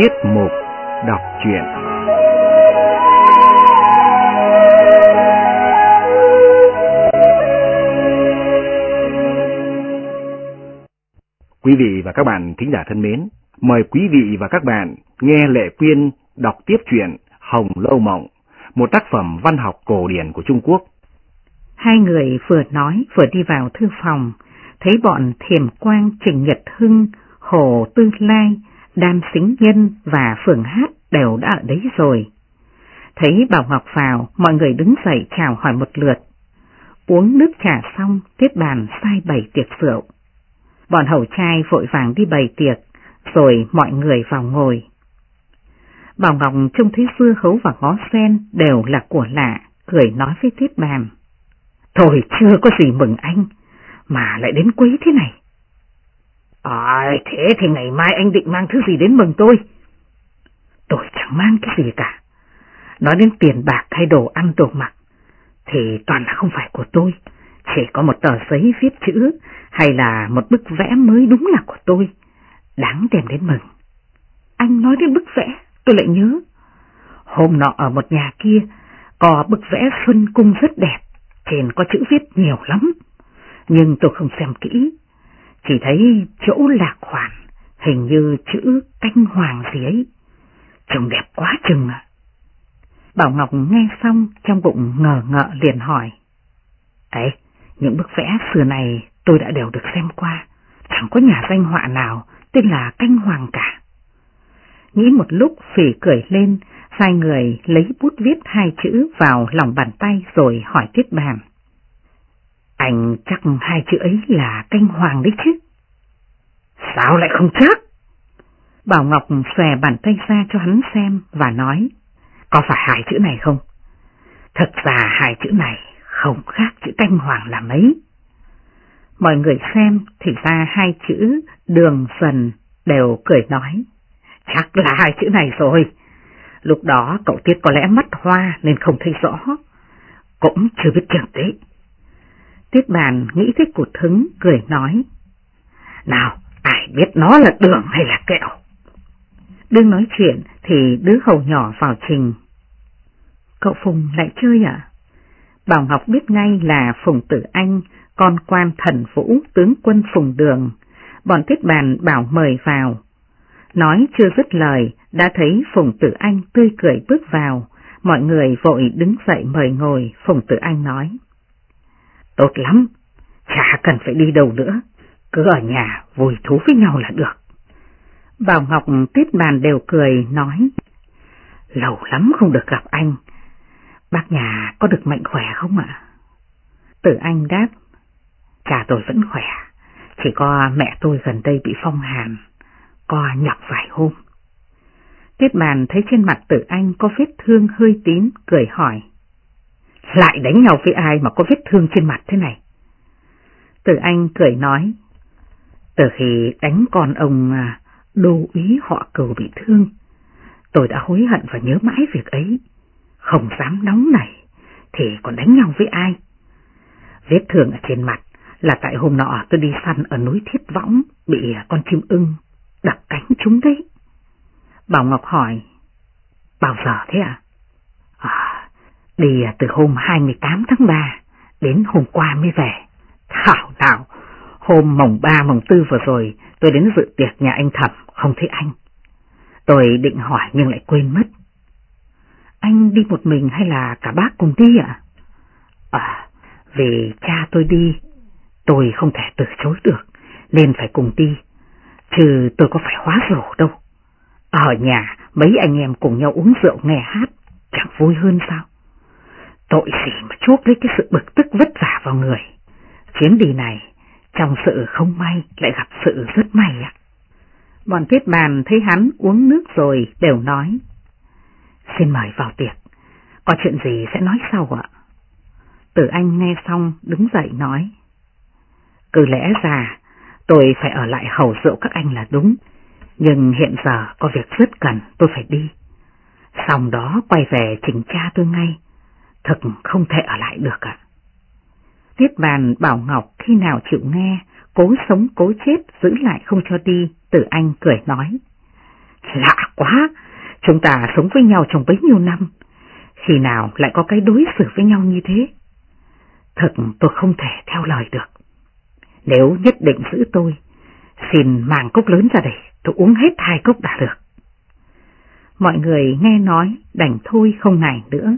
Tiết mục đọc truyện Quý vị và các bạn thính giả thân mến, mời quý vị và các bạn nghe Lệ Quyên đọc tiếp truyện Hồng Lâu Mộng, một tác phẩm văn học cổ điển của Trung Quốc. Hai người vừa nói vừa đi vào thư phòng, thấy bọn Thiềm Quang, Trình Nhật Hưng, Hồ Tư Lai, Đan sính Nhân và Phường Hát đều đã ở đấy rồi. Thấy Bảo Ngọc vào, mọi người đứng dậy chào hỏi một lượt. Uống nước trà xong, tiếp bàn sai bày tiệc rượu. Bọn hầu trai vội vàng đi bày tiệc, rồi mọi người vào ngồi. Bảo Ngọc trông thấy dưa hấu và ngó sen đều là của lạ, cười nói với tiếp bàn. Thôi chưa có gì mừng anh, mà lại đến quý thế này. À, thế thì ngày mai anh định mang thứ gì đến mừng tôi? Tôi chẳng mang cái gì cả. Nói đến tiền bạc hay đồ ăn đồ mặc, thì toàn là không phải của tôi. Chỉ có một tờ giấy viết chữ hay là một bức vẽ mới đúng là của tôi. Đáng đem đến mừng. Anh nói đến bức vẽ, tôi lại nhớ. Hôm nọ ở một nhà kia, có bức vẽ xuân cung rất đẹp, trên có chữ viết nhiều lắm. Nhưng tôi không xem kỹ, chỉ thấy chỗ lạc khoản, hình như chữ canh hoàng gì ấy. Trông đẹp quá chừng à. Bảo Ngọc nghe xong trong bụng ngờ ngợ liền hỏi. Ấy, những bức vẽ xưa này tôi đã đều được xem qua, chẳng có nhà danh họa nào tên là canh hoàng cả. Nghĩ một lúc phỉ cười lên, hai người lấy bút viết hai chữ vào lòng bàn tay rồi hỏi tiếp bàn. Anh chắc hai chữ ấy là canh hoàng đấy chứ? Sao lại không chắc? Bảo Ngọc xòe bàn tay ra cho hắn xem và nói, có phải hai chữ này không? Thật ra hai chữ này không khác chữ canh hoàng là mấy. Mọi người xem thì ra hai chữ đường dần đều cười nói, chắc là hai chữ này rồi. Lúc đó cậu Tiết có lẽ mất hoa nên không thấy rõ, cũng chưa biết chừng đấy. Tiết bàn nghĩ thế cụt hứng, cười nói. Nào, ai biết nó là đường hay là kẹo? Đương nói chuyện thì đứa hầu nhỏ vào trình. Cậu Phùng lại chơi à? Bảo Ngọc biết ngay là Phùng Tử Anh, con quan thần vũ tướng quân Phùng Đường. Bọn tiết bàn bảo mời vào. Nói chưa dứt lời, đã thấy Phùng Tử Anh tươi cười bước vào. Mọi người vội đứng dậy mời ngồi, Phùng Tử Anh nói. Tốt lắm, chả cần phải đi đâu nữa, cứ ở nhà vui thú với nhau là được. Bảo Ngọc tiết bàn đều cười nói, lâu lắm không được gặp anh, bác nhà có được mạnh khỏe không ạ? Tử Anh đáp, cha tôi vẫn khỏe, chỉ có mẹ tôi gần đây bị phong hàn, co nhọc vài hôm. Tiết bàn thấy trên mặt tử anh có vết thương hơi tím, cười hỏi. Lại đánh nhau với ai mà có vết thương trên mặt thế này? Tử anh cười nói. Từ khi đánh con ông à, đô úy họ cầu bị thương, tôi đã hối hận và nhớ mãi việc ấy. Không dám nóng này, thì còn đánh nhau với ai? Vết thương ở trên mặt là tại hôm nọ tôi đi săn ở núi Thiết Võng, bị con chim ưng đập cánh chúng đấy. Bảo Ngọc hỏi, bao giờ thế à? Đi từ hôm 28 tháng 3 đến hôm qua mới về. Thảo nào, hôm mồng 3 mồng 4 vừa rồi tôi đến dự tiệc nhà anh Thẩm, không thấy anh. Tôi định hỏi nhưng lại quên mất. Anh đi một mình hay là cả bác cùng đi ạ? À? vì cha tôi đi, tôi không thể từ chối được, nên phải cùng đi, chứ tôi có phải hóa rổ đâu. Ở nhà, mấy anh em cùng nhau uống rượu nghe hát, chẳng vui hơn sao? Tội gì mà chuốc lấy cái sự bực tức vất vả vào người. Chuyến đi này, trong sự không may lại gặp sự rất may ạ. Bọn kết bàn thấy hắn uống nước rồi đều nói. Xin mời vào tiệc, có chuyện gì sẽ nói sau ạ? Tử Anh nghe xong đứng dậy nói. Cứ lẽ ra tôi phải ở lại hầu rượu các anh là đúng, nhưng hiện giờ có việc rất cần tôi phải đi. Xong đó quay về chỉnh cha tôi ngay, thật không thể ở lại được ạ. Tiết bàn Bảo Ngọc khi nào chịu nghe, cố sống cố chết giữ lại không cho đi, Tử Anh cười nói. Lạ quá, chúng ta sống với nhau trong bấy nhiêu năm, khi nào lại có cái đối xử với nhau như thế? Thật tôi không thể theo lời được. Nếu nhất định giữ tôi, xin mang cốc lớn ra đây, tôi uống hết hai cốc đã được. Mọi người nghe nói, đành thôi không ngại nữa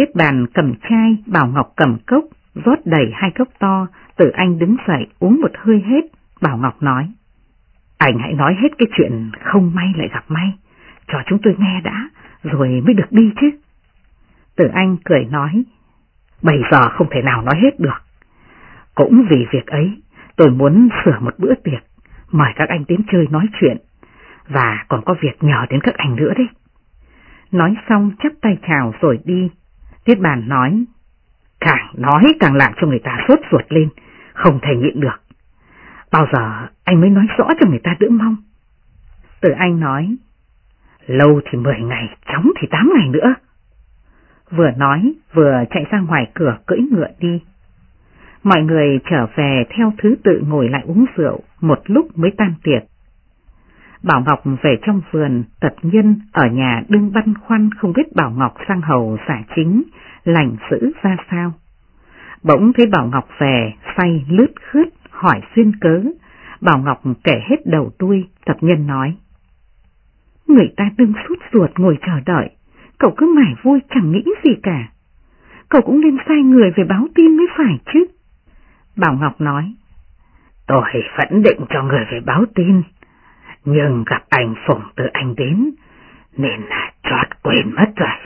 tiếp bàn cầm chai, Bảo Ngọc cầm cốc, rót đầy hai cốc to, từ anh đứng dậy uống một hơi hết, Bảo Ngọc nói. Anh hãy nói hết cái chuyện không may lại gặp may, cho chúng tôi nghe đã, rồi mới được đi chứ. Tử Anh cười nói, bây giờ không thể nào nói hết được. Cũng vì việc ấy, tôi muốn sửa một bữa tiệc, mời các anh đến chơi nói chuyện, và còn có việc nhờ đến các anh nữa đấy. Nói xong chắp tay chào rồi đi, Tiết bàn nói, càng nói càng làm cho người ta sốt ruột lên, không thể nhịn được. Bao giờ anh mới nói rõ cho người ta đỡ mong? Từ anh nói, lâu thì 10 ngày, chóng thì 8 ngày nữa. Vừa nói, vừa chạy ra ngoài cửa cưỡi ngựa đi. Mọi người trở về theo thứ tự ngồi lại uống rượu, một lúc mới tan tiệc. Bảo Ngọc về trong vườn, tật nhân ở nhà đương băn khoăn không biết Bảo Ngọc sang hầu giả chính, lành giữ ra sao. Bỗng thấy Bảo Ngọc về, say lướt khướt, hỏi xuyên cớ. Bảo Ngọc kể hết đầu đuôi, tập nhân nói. Người ta đương suốt ruột ngồi chờ đợi, cậu cứ mải vui chẳng nghĩ gì cả. Cậu cũng nên sai người về báo tin mới phải chứ. Bảo Ngọc nói. Tôi vẫn định cho người về báo tin, nhưng gặp anh Phùng từ anh đến, nên là chót quên mất rồi.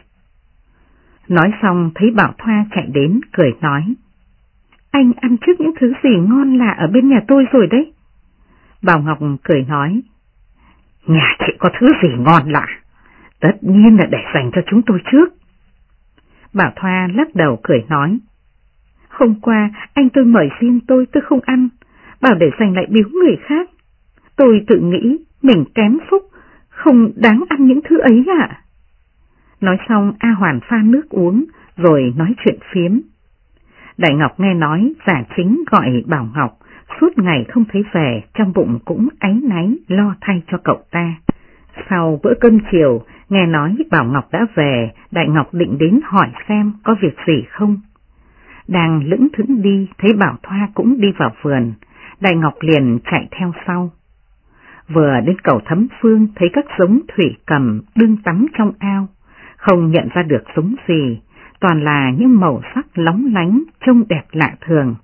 Nói xong thấy Bảo Thoa chạy đến, cười nói. Anh ăn trước những thứ gì ngon lạ ở bên nhà tôi rồi đấy. Bảo Ngọc cười nói. Nhà chị có thứ gì ngon lạ? Tất nhiên là để dành cho chúng tôi trước. Bảo Thoa lắc đầu cười nói. Hôm qua anh tôi mời xin tôi tôi không ăn, bảo để dành lại biếu người khác. Tôi tự nghĩ mình kém phúc, không đáng ăn những thứ ấy à. Nói xong A Hoàn pha nước uống, rồi nói chuyện phiếm. Đại Ngọc nghe nói giả chính gọi Bảo Ngọc, suốt ngày không thấy về, trong bụng cũng áy náy lo thay cho cậu ta. Sau bữa cơm chiều, nghe nói Bảo Ngọc đã về, Đại Ngọc định đến hỏi xem có việc gì không. Đang lững thững đi, thấy Bảo Thoa cũng đi vào vườn, Đại Ngọc liền chạy theo sau. Vừa đến cầu thấm phương thấy các giống thủy cầm đương tắm trong ao, không nhận ra được giống gì, toàn là những màu sắc lóng lánh, trông đẹp lạ thường.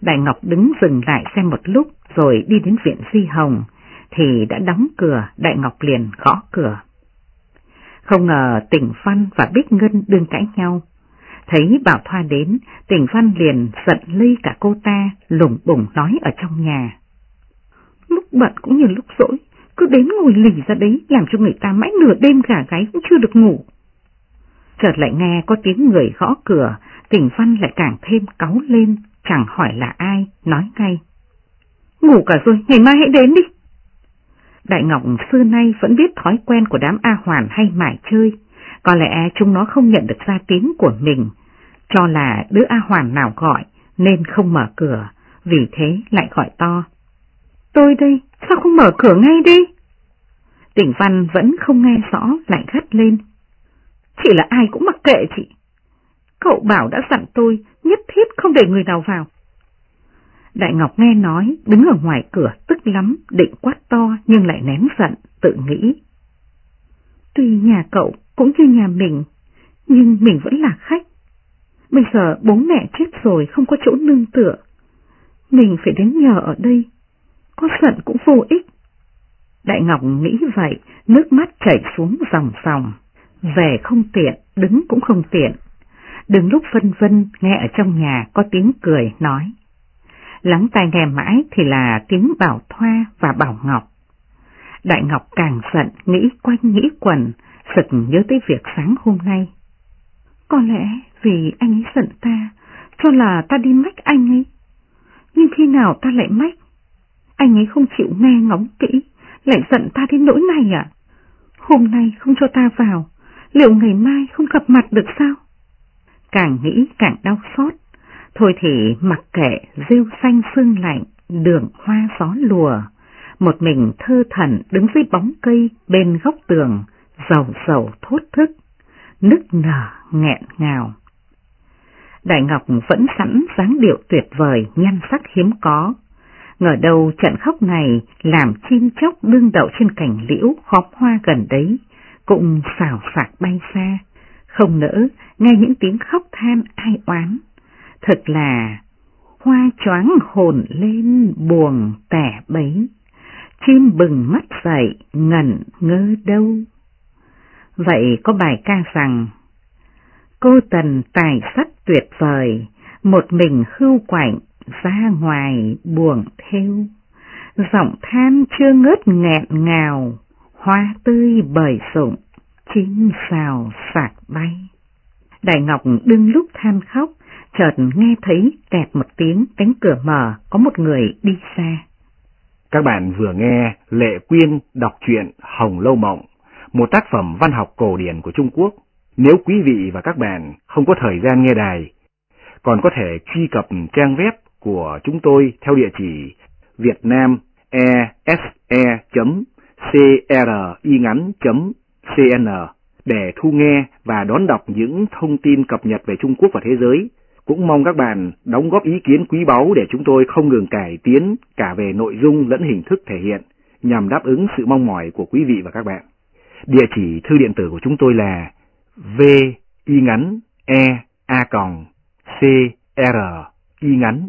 Đại Ngọc đứng dừng lại xem một lúc rồi đi đến viện Di Hồng, thì đã đóng cửa, Đại Ngọc liền gõ cửa. Không ngờ tỉnh Văn và Bích Ngân đương cãi nhau. Thấy Bảo Thoa đến, tỉnh Văn liền giận ly cả cô ta, lủng bủng nói ở trong nhà. Lúc bận cũng như lúc rỗi, cứ đến ngồi lì ra đấy làm cho người ta mãi nửa đêm gà gáy cũng chưa được ngủ. Chợt lại nghe có tiếng người gõ cửa, tỉnh Văn lại càng thêm cáu lên, chẳng hỏi là ai, nói ngay. Ngủ cả rồi, ngày mai hãy đến đi. Đại Ngọc xưa nay vẫn biết thói quen của đám A Hoàn hay mải chơi, có lẽ chúng nó không nhận được ra tiếng của mình, cho là đứa A Hoàn nào gọi nên không mở cửa, vì thế lại gọi to. Tôi đây, sao không mở cửa ngay đi? Tỉnh Văn vẫn không nghe rõ lại gắt lên. Chỉ là ai cũng mặc kệ chị. Cậu bảo đã dặn tôi nhất thiết không để người nào vào. Đại Ngọc nghe nói, đứng ở ngoài cửa tức lắm, định quát to nhưng lại nén giận, tự nghĩ. Tuy nhà cậu cũng như nhà mình, nhưng mình vẫn là khách. Bây giờ bố mẹ chết rồi không có chỗ nương tựa. Mình phải đến nhờ ở đây, có giận cũng vô ích. Đại Ngọc nghĩ vậy, nước mắt chảy xuống dòng dòng, về không tiện, đứng cũng không tiện. Đừng lúc vân vân nghe ở trong nhà có tiếng cười nói. Lắng tai nghe mãi thì là tiếng Bảo Thoa và Bảo Ngọc. Đại Ngọc càng giận, nghĩ quanh nghĩ quẩn, sực nhớ tới việc sáng hôm nay. Có lẽ vì anh ấy giận ta, cho là ta đi mách anh ấy. Nhưng khi nào ta lại mách? Anh ấy không chịu nghe ngóng kỹ, lại giận ta đến nỗi này à? Hôm nay không cho ta vào, liệu ngày mai không gặp mặt được sao? Càng nghĩ càng đau xót, thôi thì mặc kệ rêu xanh sương lạnh, đường hoa gió lùa, một mình thơ thần đứng dưới bóng cây bên góc tường, dầu dầu thốt thức, nức nở nghẹn ngào. Đại Ngọc vẫn sẵn dáng điệu tuyệt vời, nhan sắc hiếm có. Ngờ đầu trận khóc này làm chim chóc đương đậu trên cành liễu khóm hoa gần đấy, cũng xào xạc bay xa, không nỡ nghe những tiếng khóc than ai oán. Thật là hoa choáng hồn lên buồn tẻ bấy, chim bừng mắt dậy ngẩn ngơ đâu. Vậy có bài ca rằng, cô tần tài sắc tuyệt vời, một mình hưu quạnh ra ngoài buồn theo, giọng than chưa ngớt nghẹn ngào, hoa tươi bời rụng, chim xào sạc bay. Đại Ngọc đương lúc than khóc, chợt nghe thấy kẹt một tiếng cánh cửa mở, có một người đi xa. Các bạn vừa nghe Lệ Quyên đọc truyện Hồng Lâu Mộng, một tác phẩm văn học cổ điển của Trung Quốc. Nếu quý vị và các bạn không có thời gian nghe đài, còn có thể truy cập trang web của chúng tôi theo địa chỉ vietnamese.cringắn.cn để thu nghe và đón đọc những thông tin cập nhật về Trung Quốc và thế giới. Cũng mong các bạn đóng góp ý kiến quý báu để chúng tôi không ngừng cải tiến cả về nội dung lẫn hình thức thể hiện nhằm đáp ứng sự mong mỏi của quý vị và các bạn. Địa chỉ thư điện tử của chúng tôi là v y ngắn e a còng c r y ngắn